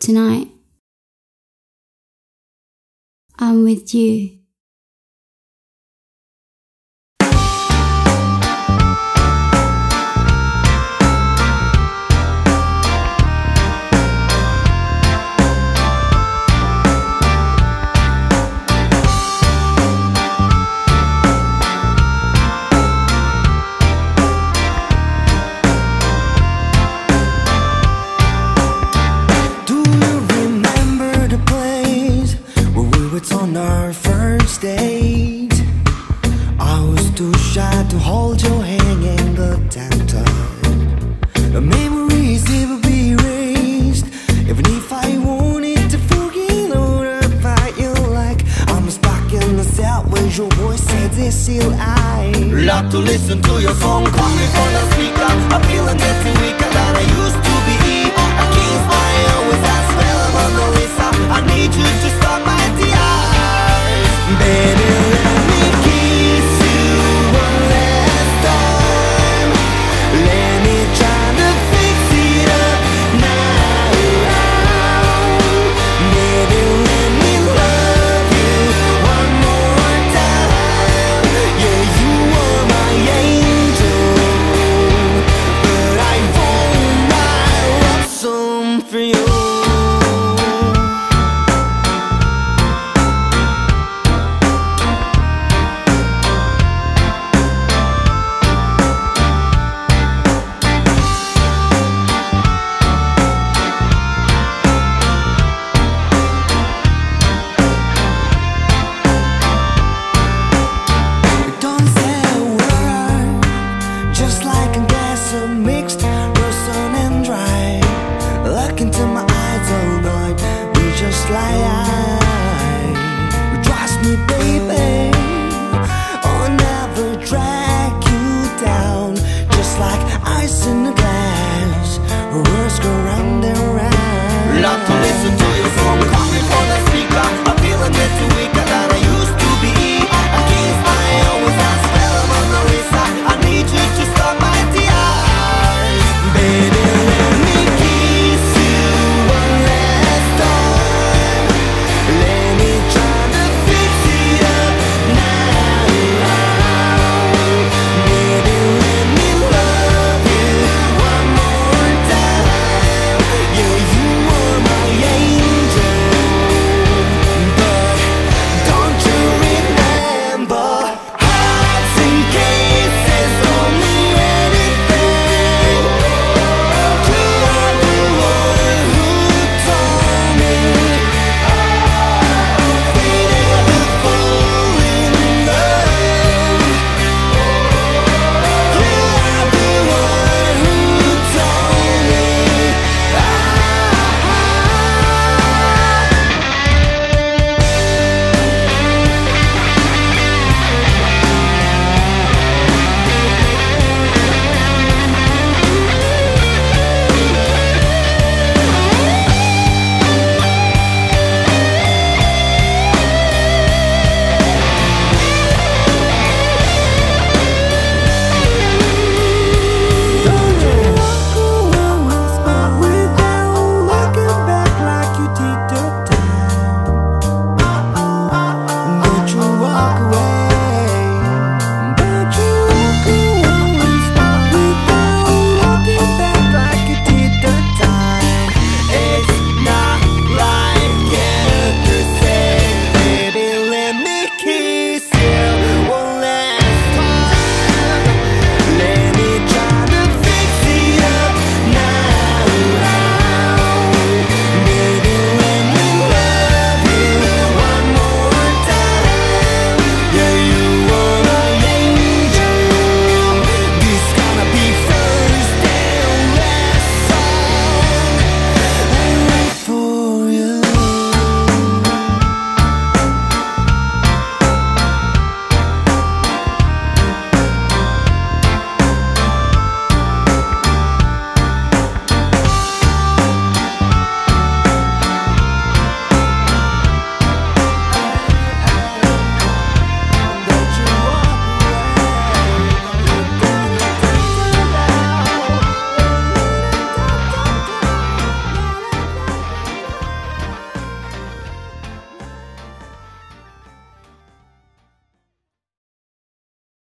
Tonight, I'm with you. Were on our first date? I was too shy to hold your hand and look down. The memories never be erased, even if I wanted to forget or fight you like I'm stuck in the cell when your voice says this still I love to listen to your song coming from the speaker. I'm feeling getting weaker than I used to be. I can't smile without spell of Mona Lisa. I need you to